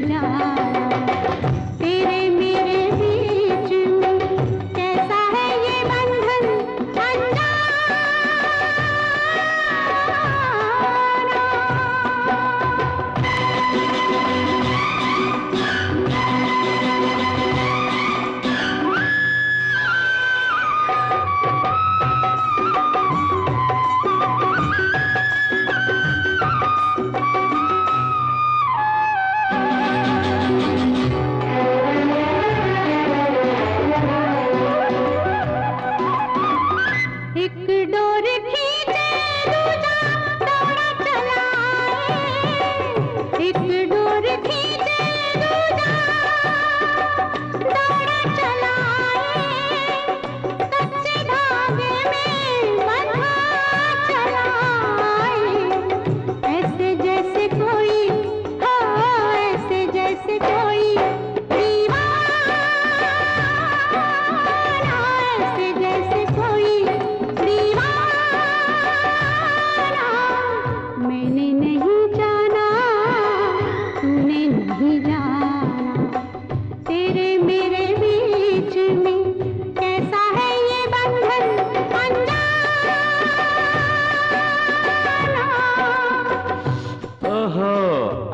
मिला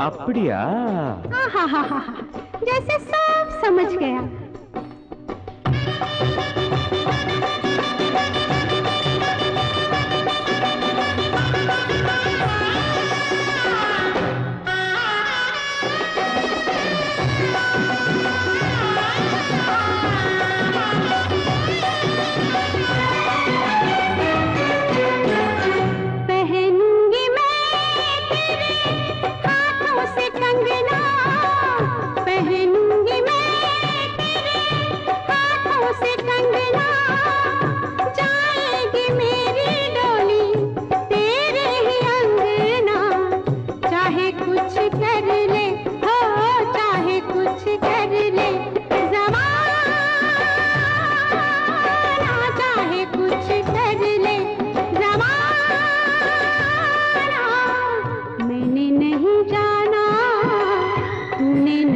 அப்படியா आहाहाहा, जैसे सब समझ गया तूने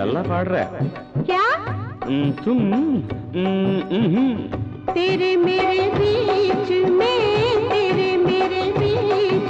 நல்லா பாடுற. क्या? तुम तेरे मेरे बीच में तेरे मेरे बीच